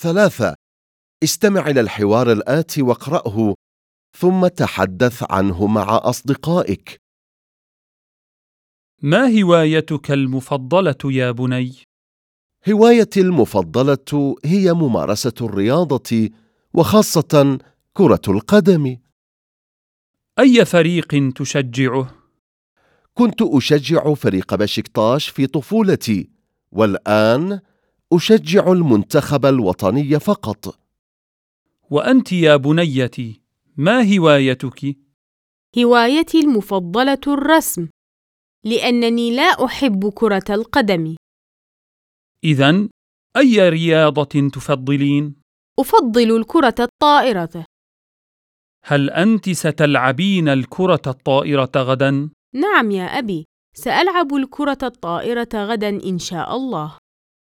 ثلاثة استمع إلى الحوار الآتي واقرأه ثم تحدث عنه مع أصدقائك ما هوايتك المفضلة يا بني؟ هوايتي المفضلة هي ممارسة الرياضة وخاصة كرة القدم أي فريق تشجعه؟ كنت أشجع فريق بشكتاش في طفولتي والآن أشجع المنتخب الوطني فقط وأنت يا بنيتي ما هوايتك؟ هوايتي المفضلة الرسم لأنني لا أحب كرة القدم إذا أي رياضة تفضلين؟ أفضل الكرة الطائرة هل أنت ستلعبين الكرة الطائرة غدا؟ نعم يا أبي سألعب الكرة الطائرة غدا إن شاء الله